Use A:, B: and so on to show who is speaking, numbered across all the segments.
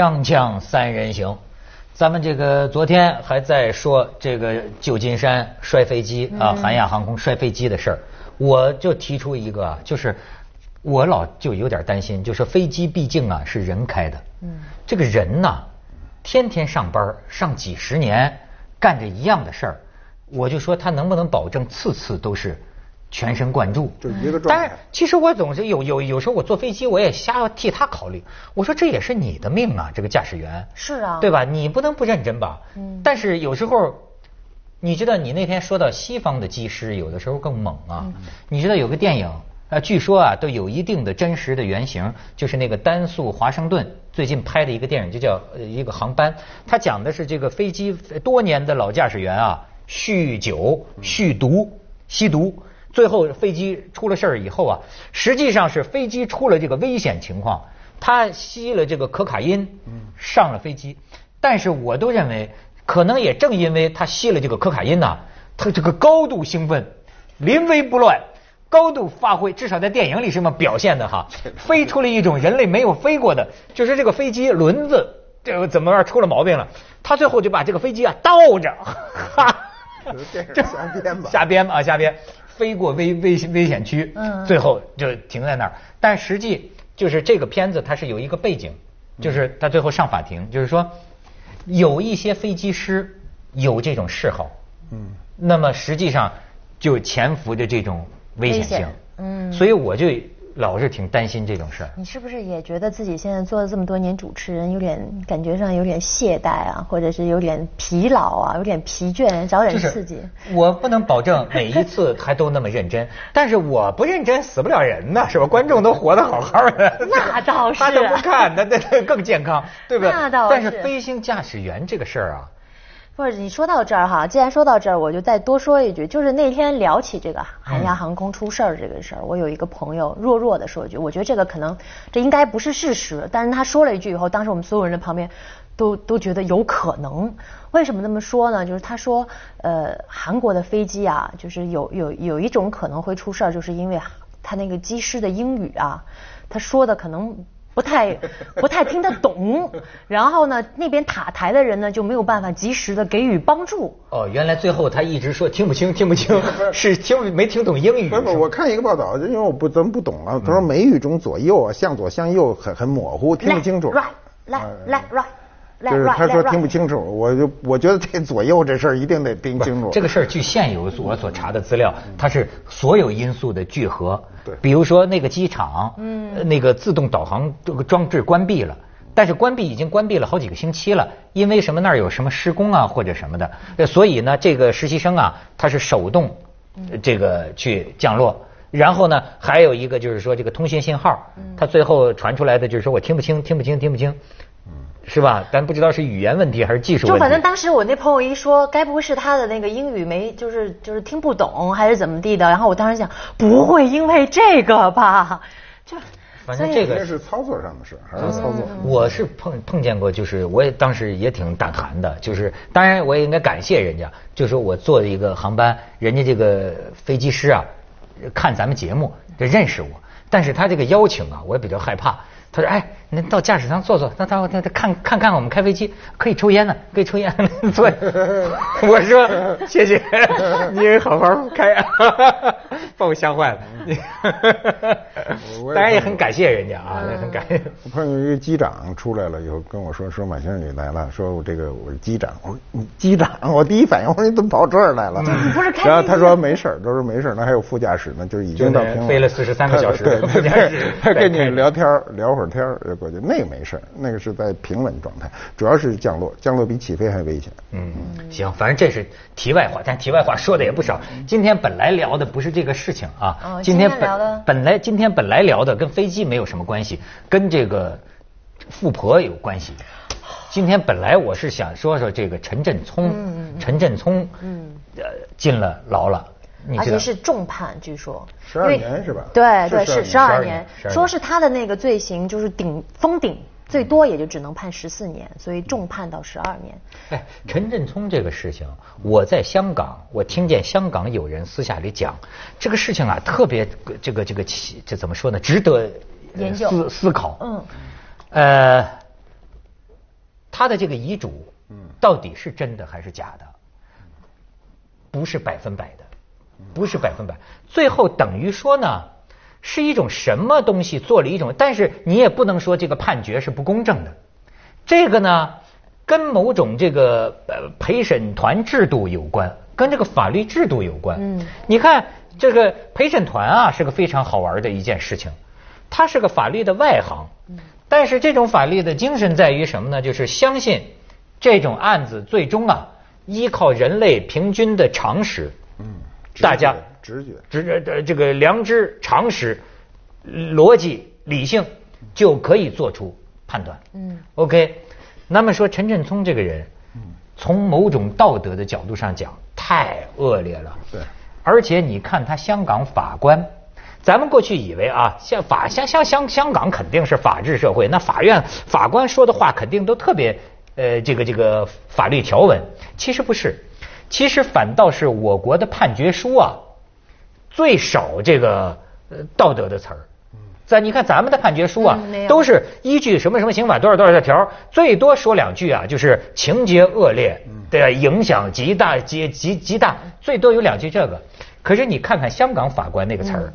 A: 锵锵三人行，咱们这个昨天还在说这个旧金山摔飞机啊，韩亚航空摔飞机的事儿，我就提出一个，就是我老就有点担心，就是飞机毕竟啊是人开的，嗯，这个人呐，天天上班上几十年，干着一样的事儿，我就说他能不能保证次次都是。全神贯注，
B: 就一个状态。
A: 但是其实我总是有有有时候我坐飞机我也瞎替他考虑。我说这也是你的命啊，这个驾驶员。
C: 是啊。
A: 对吧？你不能不认真吧？嗯。但是有时候，你知道你那天说到西方的机师有的时候更猛啊。你知道有个电影啊，据说啊都有一定的真实的原型，就是那个丹素华盛顿最近拍的一个电影，就叫一个航班。他讲的是这个飞机多年的老驾驶员啊，酗酒、酗毒、吸毒。最后飞机出了事儿以后啊，实际上是飞机出了这个危险情况，他吸了这个可卡因，上了飞机。但是我都认为，可能也正因为他吸了这个可卡因呐，他这个高度兴奋，临危不乱，高度发挥，至少在电影里是这么表现的哈，飞出了一种人类没有飞过的，就是这个飞机轮子这个怎么样出了毛病了，他最后就把这个飞机啊倒着，哈，
B: 这瞎编吧，
A: 瞎编啊瞎编。飞过危危危险区，嗯，最后就停在那儿。但实际就是这个片子它是有一个背景，就是他最后上法庭，就是说有一些飞机师有这种嗜好，嗯，那么实际上就潜伏着这种危险性，嗯，所以我就。老是挺担心这种事儿。
C: 你是不是也觉得自己现在做了这么多年主持人，有点感觉上有点懈怠啊，或者是有点疲劳啊，有点疲倦，找点刺激？
A: 我不能保证每一次还都那么认真，但是我不认真死不了人呢，是吧？观众都活得好好的。
C: 那倒是。
A: 他都不看，那那更健康，对不对？
C: 那倒
A: 是。但是飞行驾驶员这个事儿啊。
C: 不是你说到这儿哈，既然说到这儿，我就再多说一句，就是那天聊起这个韩亚航空出事儿这个事儿，我有一个朋友弱弱的说一句，我觉得这个可能这应该不是事实，但是他说了一句以后，当时我们所有人的旁边都都觉得有可能。为什么那么说呢？就是他说，呃，韩国的飞机啊，就是有有有一种可能会出事儿，就是因为他那个机师的英语啊，他说的可能。不太不太听得懂，然后呢，那边塔台的人呢就没有办法及时的给予帮助。
A: 哦，原来最后他一直说听不清，听不清，是听没听懂英语。
B: 不是，我看一个报道，因为我不怎么不懂啊。他说美语中左右啊，向左向右很很模糊，听不清楚。
C: Right, left, left, right.
B: 就是他说听不清楚，我就我觉得这左右这事儿一定得听清楚。
A: 这个事儿据现有我所查的资料，它是所有因素的聚合。对，比如说那个机场，嗯，那个自动导航这个装置关闭了，但是关闭已经关闭了好几个星期了，因为什么那儿有什么施工啊或者什么的，所以呢这个实习生啊他是手动这个去降落，然后呢还有一个就是说这个通信信号，他最后传出来的就是说我听不清听不清听不清。是吧？但不知道是语言问题还是技术问题。
C: 就反正当时我那朋友一说，该不会是他的那个英语没，就是就是听不懂，还是怎么地的？然后我当时想，不会因为这个吧？
A: 就反正这个
B: 是操作上的事，还是操作。
A: 我是碰碰见过，就是我也当时也挺胆寒的，就是当然我也应该感谢人家，就是我坐的一个航班，人家这个飞机师啊，看咱们节目就，认识我，但是他这个邀请啊，我也比较害怕。他说：“哎，您到驾驶舱坐坐，那他他他看看看我们开飞机，可以抽烟呢，可以抽烟，坐。”我说：“谢谢，你好好开。” 把 我吓坏了。当然也很感谢人家啊，也很感谢。
B: 我碰见一个机长出来了以后跟我说：“说马先生你来了，说我这个我是机长。”我说：“你机长？”我第一反应我说：“你怎么跑这儿来了？”
C: 不是开。
B: 然后他说：“没事他说没事那还有副驾驶呢，就是已经到平
A: 飞了四十三个小时。
B: 对，副驾驶他跟你聊天聊。会儿天儿过去，那个没事那个是在平稳状态，主要是降落，降落比起飞还危险。
A: 嗯，行，反正这是题外话，但题外话说的也不少。今天本来聊的不是这个事情啊，
C: 今天本
A: 本来今天本来聊的跟飞机没有什么关系，跟这个富婆有关系。今天本来我是想说说这个陈振聪，陈振聪，嗯，呃，进了牢了。
C: 而且是重判，据说
B: 十二年是吧？
C: 对对，是十二年。说是他的那个罪行就是顶封顶，最多也就只能判十四年，所以重判到十二年。
A: 哎，陈振聪这个事情，我在香港，我听见香港有人私下里讲，这个事情啊，特别这个这个这怎么说呢？值得
C: 研究
A: 思思考。嗯，呃，他的这个遗嘱，嗯，到底是真的还是假的？不是百分百的，不是百分百。最后等于说呢，是一种什么东西做了一种，但是你也不能说这个判决是不公正的。这个呢，跟某种这个呃陪审团制度有关，跟这个法律制度有关。嗯，你看这个陪审团啊，是个非常好玩的一件事情，它是个法律的外行。嗯，但是这种法律的精神在于什么呢？就是相信这种案子最终啊。依靠人类平均的常识，嗯，大家
B: 直觉、
A: 直觉这个良知、常识、逻辑、理性就可以做出判断。嗯，OK。那么说陈振聪这个人，从某种道德的角度上讲，太恶劣了。
B: 对。
A: 而且你看他香港法官，咱们过去以为啊，像法香香香香港肯定是法治社会，那法院法官说的话肯定都特别。呃，这个这个法律条文其实不是，其实反倒是我国的判决书啊，最少这个呃道德的词儿。在你看咱们的判决书啊，都是依据什么什么刑法多少多少条，最多说两句啊，就是情节恶劣，对影响极大极极极大，最多有两句这个。可是你看看香港法官那个词儿，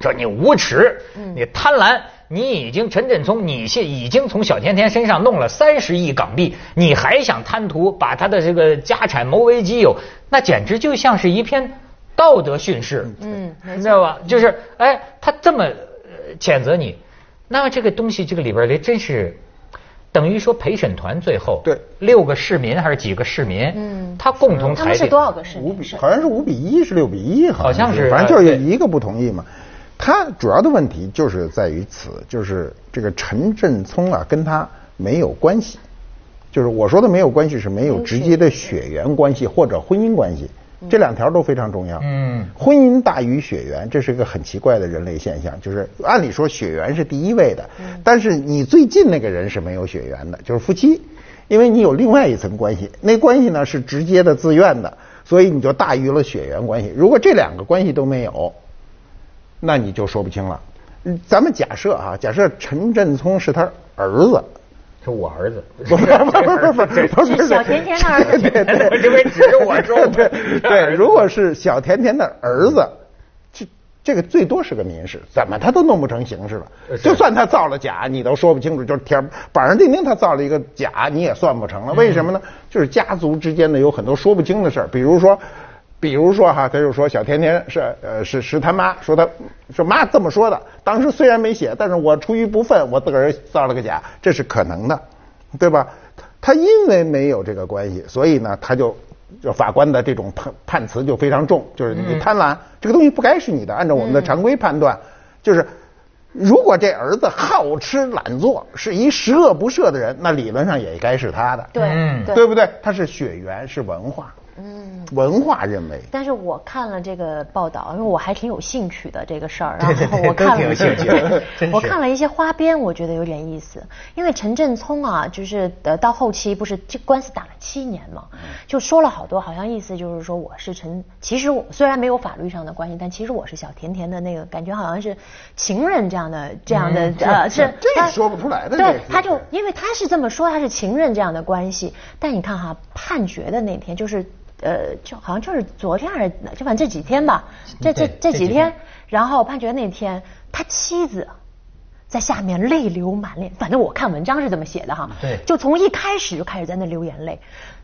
A: 说你无耻，你贪婪。你已经陈振聪，你现已经从小甜甜身上弄了三十亿港币，你还想贪图把他的这个家产谋为己有，那简直就像是一篇道德训斥，嗯，你知道吧？就是哎，他这么谴责你，那么这个东西这个里边儿真是等于说陪审团最后
B: 对
A: 六个市民还是几个市民，嗯，他共同裁定
C: 是多少个市民？
B: 五比好像是五比一，是六比一，
A: 好像是，
B: 反正就是一个不同意嘛。他主要的问题就是在于此，就是这个陈振聪啊，跟他没有关系。就是我说的没有关系，是没有直接的血缘关系或者婚姻关系，这两条都非常重要。嗯，婚姻大于血缘，这是一个很奇怪的人类现象。就是按理说血缘是第一位的，但是你最近那个人是没有血缘的，就是夫妻，因为你有另外一层关系，那关系呢是直接的、自愿的，所以你就大于了血缘关系。如果这两个关系都没有。那你就说不清了。咱们假设啊，假设陈振聪是他儿子，
A: 是我儿子，
B: 不是不是不是不
C: 是小甜甜的儿子，
B: 对对对，
A: 因为只是我说
B: 对对，如果是小甜甜的儿子，这这个最多是个民事，怎么他都弄不成刑事了。就算他造了假，你都说不清楚，就是天板上钉钉他造了一个假，你也算不成了。为什么呢？就是家族之间的有很多说不清的事儿，比如说。比如说哈，他就说小甜甜是呃是是他妈说他说妈这么说的，当时虽然没写，但是我出于不忿，我自个儿造了个假，这是可能的，对吧？他因为没有这个关系，所以呢，他就就法官的这种判判词就非常重，就是你贪婪，这个东西不该是你的。按照我们的常规判断，就是如果这儿子好吃懒做，是一十恶不赦的人，那理论上也该是他的，
C: 对
B: 对不对？他是血缘，是文化。嗯，文化认为。
C: 但是我看了这个报道，因为我还挺有兴趣的这个事儿，
A: 然后
C: 我看
A: 了，
C: 我看了一些花边，我觉得有点意思。因为陈振聪啊，就是呃到后期不是这官司打了七年嘛，就说了好多，好像意思就是说我是陈，其实我虽然没有法律上的关系，但其实我是小甜甜的那个感觉，好像是情人这样的这样的
B: 呃是。这说不出来的。
C: 对，他就因为他是这么说，他是情人这样的关系，但你看哈，判决的那天就是。呃，就好像就是昨天还是就反正这几天吧，这这这几天，然后判决那天，他妻子在下面泪流满脸，反正我看文章是这么写的哈，
A: 对，
C: 就从一开始就开始在那流眼泪。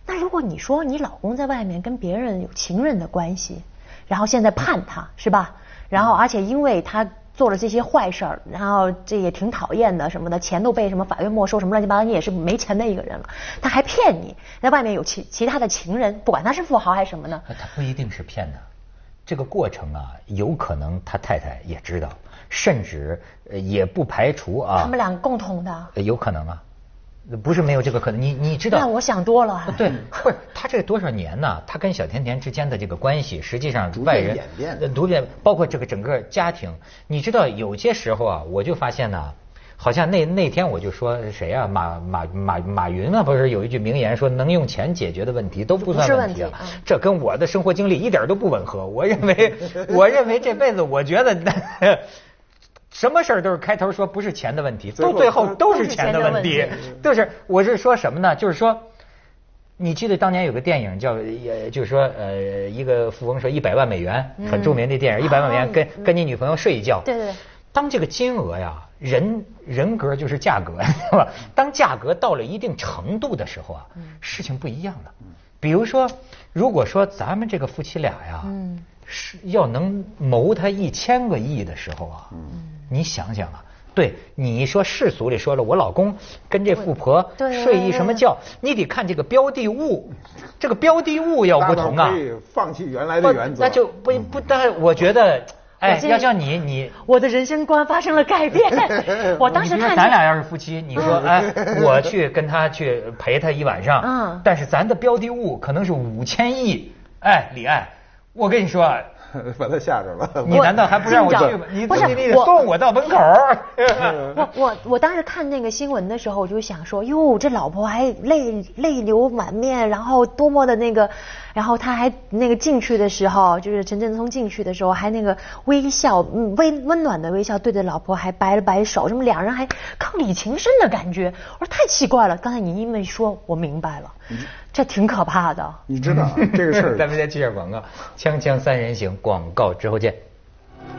C: 那如果你说你老公在外面跟别人有情人的关系，然后现在判他是吧？然后而且因为他。做了这些坏事儿，然后这也挺讨厌的，什么的，钱都被什么法院没收，什么乱七八糟，你也是没钱的一个人了。他还骗你，在外面有其其他的情人，不管他是富豪还是什么呢？
A: 他不一定是骗的，这个过程啊，有可能他太太也知道，甚至也不排除啊。
C: 他们俩共同的。
A: 有可能啊。不是没有这个可能，你你知道？
C: 那我想多了。
A: 对，不是他这多少年呢？他跟小甜甜之间的这个关系，实际上外人
B: 逐
A: 渐包括这个整个家庭，你知道有些时候啊，我就发现呢，好像那那天我就说谁啊，马马马马云啊，不是有一句名言说，能用钱解决的问题都不算问题，这跟我的生活经历一点都不吻合。我认为，我认为这辈子，我觉得。什么事儿都是开头说不是钱的问题，
B: 最后
A: 都最后都是
C: 钱的
A: 问题。就是我是说什么呢？就是说，你记得当年有个电影叫，也就是说，呃，一个富翁说一百万美元，很著名的电影，一百万美元跟跟你女朋友睡一觉。
C: 对对对
A: 当这个金额呀，人人格就是价格，是吧？当价格到了一定程度的时候啊，事情不一样了。比如说，如果说咱们这个夫妻俩呀，
C: 嗯
A: 是要能谋他一千个亿的时候啊，你想想啊。对你说世俗里说了，我老公跟这富婆睡一什么觉，你得看这个标的物，这个标的物要不同啊
B: 可。以放弃原来的原则。
A: 那就不不，但我觉得，哎要像你你
C: 我的人生观发生了改变。我当时
A: 你说
C: 看
A: 咱俩要是夫妻，你说哎，我去跟他去陪他一晚上，
C: 嗯
A: 但是咱的标的物可能是五千亿，哎，李艾，我跟你说，
B: 把他吓着了。
A: 你难道还不让我去吗？你送我到门口。
C: 我我我当时看那个新闻的时候，我就想说，哟，这老婆还泪泪流满面，然后多么的那个，然后他还那个进去的时候，就是陈振聪进去的时候，还那个微笑，嗯，温温暖的微笑，对着老婆还摆了摆手，什么两人还伉俪情深的感觉。我说太奇怪了，刚才你一么一说，我明白了，这挺可怕的。
B: 你知道啊这个事儿
A: 咱们先接下广告，锵锵三人行，广告之后见。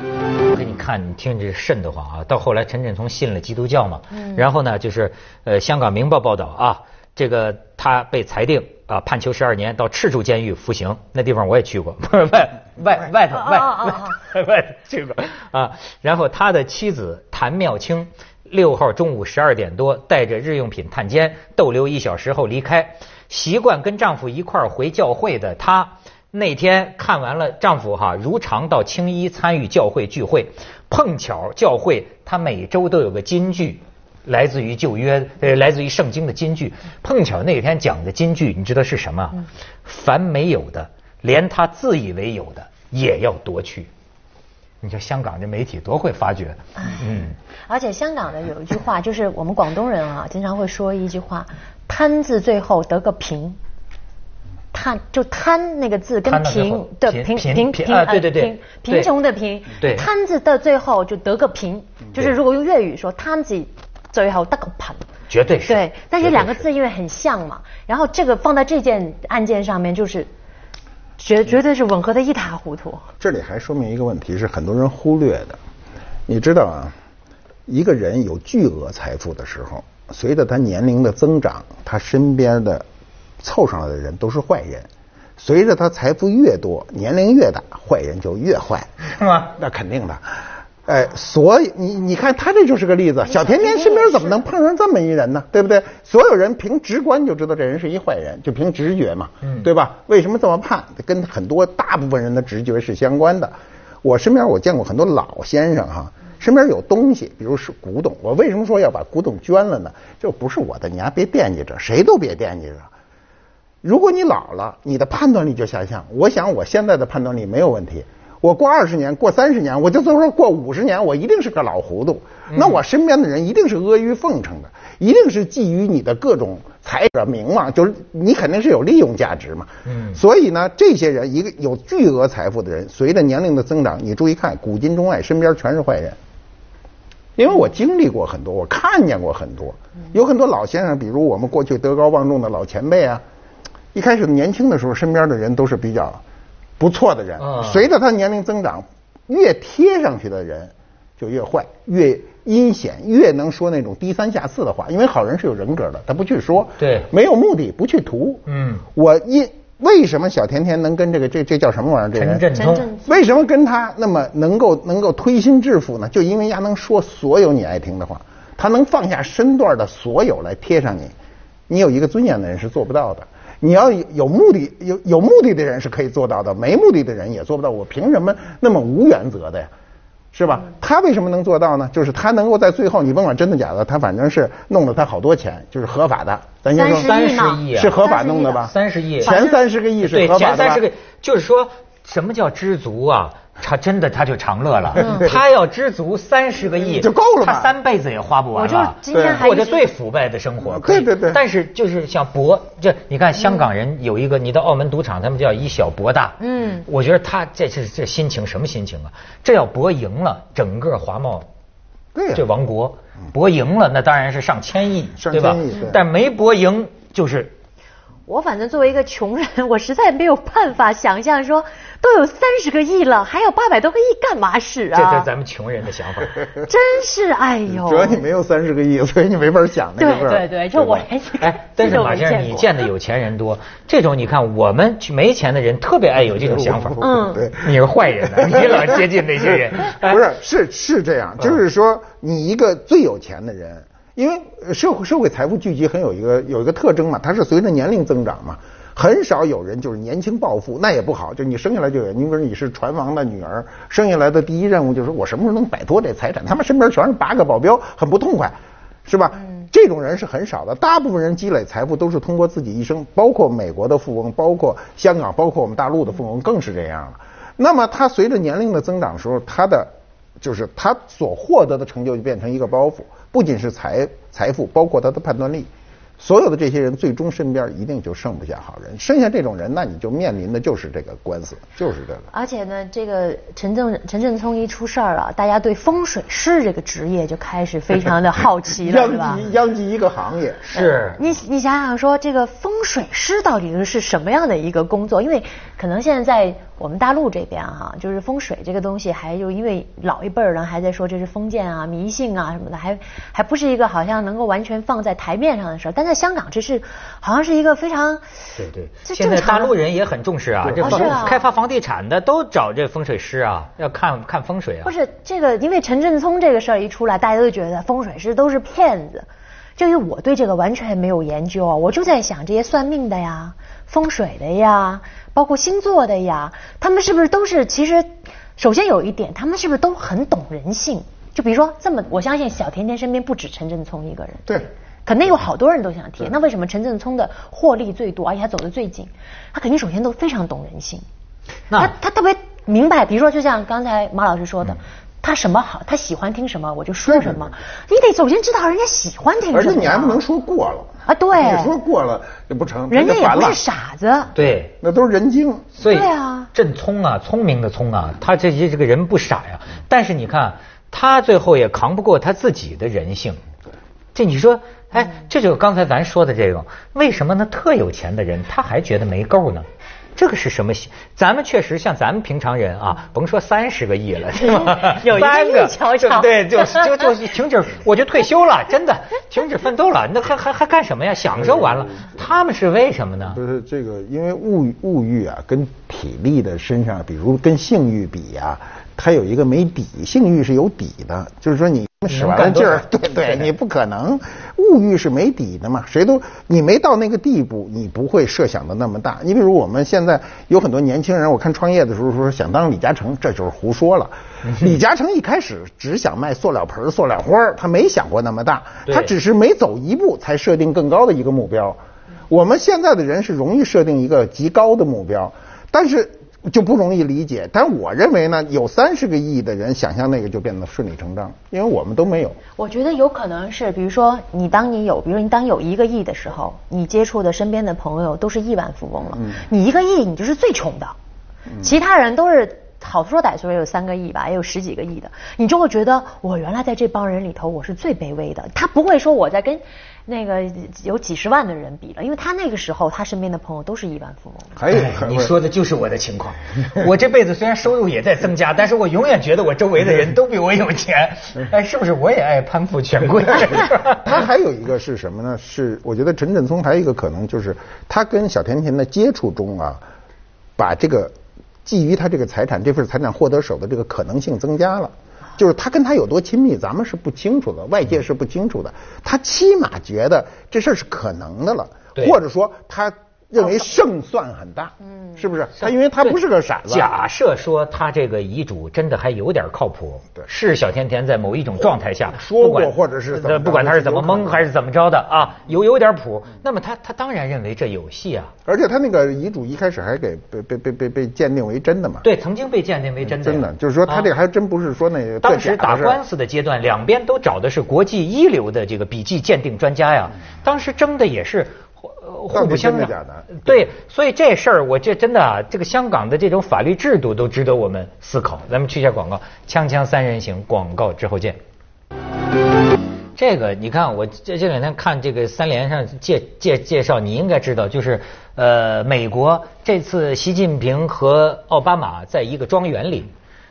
A: 我给你看，你听这瘆得慌啊！到后来，陈振聪信了基督教嘛，然后呢，就是呃，香港明报报道啊，这个他被裁定啊判囚十二年，到赤柱监狱服刑。那地方我也去过，不 是外外外头外外 外头去过啊。然后他的妻子谭妙清六号中午十二点多带着日用品探监，逗留一小时后离开。习惯跟丈夫一块儿回教会的她，那天看完了丈夫哈如常到青衣参与教会聚会，碰巧教会他每周都有个金句。来自于旧约，呃，来自于圣经的金句。碰巧那天讲的金句，你知道是什么？凡没有的，连他自以为有的，也要夺去。你说香港这媒体多会发掘，嗯，
C: 而且香港的有一句话，就是我们广东人啊，经常会说一句话：“贪字最后得个平。”贪就贪那个字跟贫的贫
A: 贫贫啊
C: 呃
A: 对对对。
C: 贫穷的贫，
A: 对。
C: 贪字的最后就得个贫，就是如果用粤语说贪字最后得个贫。
A: 绝对是。
C: 对，但是两个字因为很像嘛，然后这个放在这件案件上面，就是绝绝对是吻合的一塌糊涂。
B: 这里还说明一个问题，是很多人忽略的。你知道啊，一个人有巨额财富的时候，随着他年龄的增长，他身边的凑上来的人都是坏人；随着他财富越多，年龄越大，坏人就越坏。
A: 是吗？
B: 那肯定的。哎，所以你你看他这就是个例子，小甜甜身边怎么能碰上这么一人呢？对不对？所有人凭直观就知道这人是一坏人，就凭直觉嘛，
A: 嗯
B: 对吧？为什么这么判？跟很多大部分人的直觉是相关的。我身边我见过很多老先生哈，身边有东西，比如是古董，我为什么说要把古董捐了呢？这不是我的，你还别惦记着，谁都别惦记着。如果你老了，你的判断力就下降。我想我现在的判断力没有问题。我过二十年，过三十年，我就说过五十年，我一定是个老糊涂。那我身边的人一定是阿谀奉承的，一定是觊觎你的各种财者名望，就是你肯定是有利用价值嘛。
A: 嗯
B: 所以呢，这些人一个有巨额财富的人，随着年龄的增长，你注意看，古今中外身边全是坏人。因为我经历过很多，我看见过很多，有很多老先生，比如我们过去德高望重的老前辈啊，一开始年轻的时候，身边的人都是比较不错的人
A: 嗯，
B: 随着他年龄增长，越贴上去的人就越坏，越阴险，越能说那种低三下四的话。因为好人是有人格的，他不去说，
A: 对
B: 没有目的，不去图。
A: 嗯
B: 我因为什么小甜甜能跟这个这这叫什么玩意儿？这人
A: 陈振聪
C: 陈振
B: 为什么跟他那么能够能够推心置腹呢？就因为丫能说所有你爱听的话，他能放下身段的所有来贴上你。你有一个尊严的人是做不到的。你要有有目的有有目的的人是可以做到的，没目的的人也做不到。我凭什么那么无原则的呀？是吧？他为什么能做到呢？就是他能够在最后，你甭管真的假的，他反正是弄了他好多钱，就是合法的。咱先说
C: 三十亿嘛
A: 30亿啊
B: 是合法弄的吧？
A: 三十亿，
B: 前三十个亿是，合法的吧
A: 前三十个，就是说什么叫知足啊？他真的他就长乐了，
C: 嗯
A: 他要知足三十个亿
B: 就够了
A: 他三辈子也花不完
C: 我就
A: 了。
C: 今天还
A: 过着最腐败的生活，可以
B: 对对对
A: 但是就是想博，这你看香港人有一个，你到澳门赌场，他们叫以小博大。
C: 嗯
A: 我觉得他这是这心情什么心情啊？这要博赢了，整个华贸这王国博赢了，那当然是上千亿，对吧？但没博赢就是
C: 我反正作为一个穷人，我实在没有办法想象说，都有三十个亿了，还有八百多个亿干嘛使啊
A: 这
C: 啊？
A: 是咱们穷人的想法。
C: 真是哎呦！
B: 主要你没有三十个亿，所以你没法想那个事儿。
C: 对对对，这我
B: 吧
C: 连
A: 哎，但是马先生，你见的有钱人多，这种你看我们没钱的人特别爱有这种想法。
C: 嗯
B: 对。
A: 你是坏人呢，你老接近那些人。哎
B: 不是，是是这样，就是说，你一个最有钱的人，因为呃社会社会财富聚集很有一个有一个特征嘛，它是随着年龄增长嘛，很少有人就是年轻暴富，那也不好，就你生下来就有，你比如你是船王的女儿，生下来的第一任务就是我什么时候能摆脱这财产，他们身边全是八个保镖，很不痛快。是吧？这种人是很少的，大部分人积累财富都是通过自己一生，包括美国的富翁，包括香港，包括我们大陆的富翁，更是这样了。那么他随着年龄的增长的时候，他的就是他所获得的成就就变成一个包袱，不仅是财财富，包括他的判断力。所有的这些人最终身边一定就剩不下好人，剩下这种人，那你就面临的就是这个官司，就是这个。
C: 而且呢，这个陈正陈振聪一出事儿啊，大家对风水师这个职业就开始非常的好奇了，是吧？
B: 殃及殃及一个行业。
A: 是
C: 你你想想说，这个风水师到底是什么样的一个工作？因为可能现在在我们大陆这边哈、就是风水这个东西，还就因为老一辈儿人还在说这是封建啊、迷信啊什么的，还还不是一个好像能够完全放在台面上的事儿。但在香港，这是好像是一个非常
A: 对对，
C: 这
A: 现在大陆人也很重视啊，这房
C: 哦是啊
A: 开发房地产的都找这风水师啊，要看看风水啊
C: 不。是这个，因为陈振聪这个事儿一出来，大家都觉得风水师都是骗子。就因为我对这个完全没有研究啊，我就在想这些算命的呀、风水的呀，包括星座的呀，他们是不是都是其实，首先有一点，他们是不是都很懂人性？就比如说这么，我相信小甜甜身边不止陈振聪一个人，
B: 对，
C: 肯定有好多人都想贴。那为什么陈振聪的获利最多，而且他走得最近？他肯定首先都非常懂人性。
A: 那
C: 他他特别明白，比如说就像刚才马老师说的，
B: 嗯
C: 他什么好，他喜欢听什么我就说什么。你得首先知道人家喜欢听什么呀，
B: 而且你还不能说过了
C: 啊对
B: 你说过了也不成，
C: 人家也不是傻子。
A: 对，
B: 那都是人精。
A: 所以
C: 对啊
A: 振聪啊，聪明的聪啊，他这些这个人不傻呀。但是你看，他最后也扛不过他自己的人性。这你说，哎，这就是刚才咱说的这个，为什么呢？特有钱的人他还觉得没够呢？这个是什么？咱们确实像咱们平常人啊，甭说三十个亿了，是吧？
C: 有一个亿瞧瞧
A: 对，就就就停止，我就退休了，真的停止奋斗了，那还还还干什么呀？享受完了，他们是为什么呢？
B: 就是这个，因为物欲物欲啊，跟体力的身上，比如跟性欲比呀、它有一个没底，性欲是有底的，就是说你使完了劲儿，对对，你不可能，物欲是没底的嘛，谁都你没到那个地步，你不会设想的那么大。你比如我们现在有很多年轻人，我看创业的时候说想当李嘉诚，这就是胡说了。李嘉诚一开始只想卖塑料盆儿、塑料花儿，他没想过那么大，他只是每走一步才设定更高的一个目标。我们现在的人是容易设定一个极高的目标，但是就不容易理解。但我认为呢，有三十个亿的人想象那个就变得顺理成章，因为我们都没有。
C: 我觉得有可能是，比如说你当你有，比如说你当有一个亿的时候，你接触的身边的朋友都是亿万富翁了，
B: 嗯
C: 你一个亿你就是最穷的，其他人都是。好说歹说也有三个亿吧，也有十几个亿的，你就会觉得我原来在这帮人里头我是最卑微的。他不会说我在跟那个有几十万的人比了，因为他那个时候他身边的朋友都是亿万富翁。
B: 还有
A: 哎，你说的就是我的情况。我这辈子虽然收入也在增加，但是我永远觉得我周围的人都比我有钱。哎，是不是我也爱攀附权贵？
B: 他还有一个是什么呢？是我觉得陈振聪还有一个可能就是他跟小甜甜的接触中啊，把这个觊觎他这个财产这份财产获得手的这个可能性增加了。就是他跟他有多亲密，咱们是不清楚的，外界是不清楚的。他起码觉得这事儿是可能的了，或者说他认为胜算很大，嗯，是不是？他因为他不是个傻子。
A: 假设说他这个遗嘱真的还有点靠谱，
B: 对
A: 是小甜甜在某一种状态下
B: 说过或者是怎么
A: 不管他是怎么蒙还是怎么着的啊，有有点谱，那么他他当然认为这有戏啊。
B: 而且他那个遗嘱一开始还给被被被被被鉴定为真的嘛？
A: 对，曾经被鉴定为真的呀。
B: 真的，就是说他这个
A: 啊
B: 还真不是说那个
A: 当时打官，
B: 司
A: 的阶段，两边都找的是国际一流的这个笔迹鉴定专家呀。当时争的也是互呃互不相让。对，所以这事儿我这真的啊，这个香港的这种法律制度都值得我们思考。咱们去一下广告，锵锵三人行，广告之后见。这个你看，我这这两天看这个三联上介介介绍，你应该知道，就是呃，美国这次习近平和奥巴马在一个庄园里，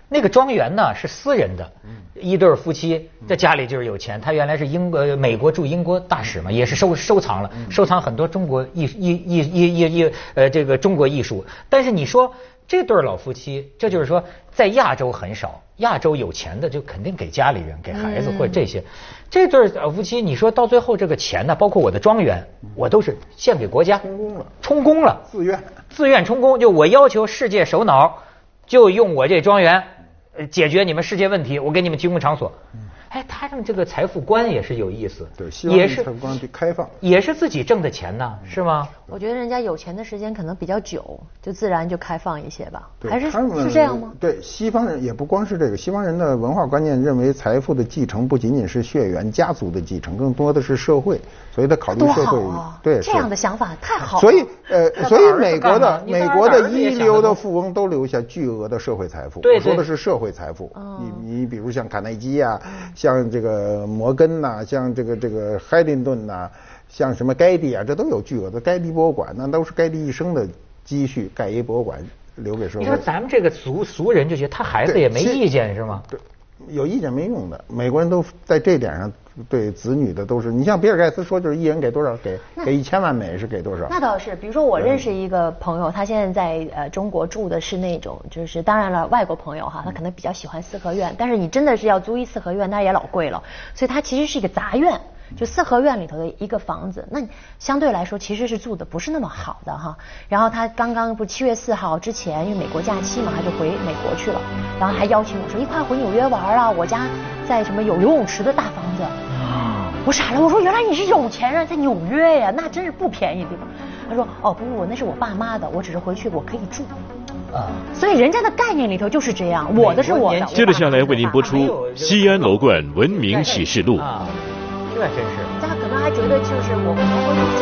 A: 那个庄园呢是私人的，一对夫妻在家里就是有钱，他原来是英国美国驻英国大使嘛，也是收收藏了，收藏很多中国艺艺艺艺艺艺呃这个中国艺术，但是你说。这对老夫妻，这就是说，在亚洲很少，亚洲有钱的就肯定给家里人、给孩子或者这些。这对老夫妻，你说到最后这个钱呢，包括我的庄园，我都是献给国家，
B: 充公了，
A: 充公了，
B: 自愿，
A: 自愿充公。就我要求世界首脑就用我这庄园，解决你们世界问题，我给你们提供场所。哎，他们这个财富观也是有意思，
B: 对，也是财富观开放，
A: 也是自己挣的钱呢，是吗？
C: 我觉得人家有钱的时间可能比较久，就自然就开放一些吧。还是
B: 是
C: 这样吗？
B: 对，西方人也不光是这个，西方人的文化观念认为财富的继承不仅仅是血缘家族的继承，更多的是社会，所以他考虑社会。对，
C: 这样的想法太好。
B: 所以呃，所以美国的美国的一流的富翁都留下巨额的社会财富。
A: 对，
B: 说的是社会财富。你你比如像卡耐基啊，像这个摩根呐，像这个这个海林顿呐。像什么盖蒂啊，这都有巨额的盖蒂博物馆，那都是盖蒂一生的积蓄，盖一博物馆留给社会。
A: 你说咱们这个俗俗人就觉得他孩子也没意见是吗？
B: 对，有意见没用的。美国人都在这点上对子女的都是，你像比尔盖茨说，就是一人给多少，给给一千万美是给多少？
C: 那倒是，比如说我认识一个朋友，他现在在呃中国住的是那种，就是当然了，外国朋友哈，他可能比较喜欢四合院，但是你真的是要租一四合院，那也老贵了，所以他其实是一个杂院。就四合院里头的一个房子，那相对来说其实是住的不是那么好的哈。然后他刚刚不七月四号之前，因为美国假期嘛，他就回美国去了。然后还邀请我说一块回纽约玩啊，我家在什么有游泳池的大房子。我傻了，我说原来你是有钱人，在纽约呀，那真是不便宜对吧？他说哦不不，那是我爸妈的，我只是回去我可以住。啊，所以人家的概念里头就是这样，我的是我的。
D: 接着下来为您播出《西安楼冠文明启示录》。
A: 那真是，
C: 他可能还觉得就是我可能会。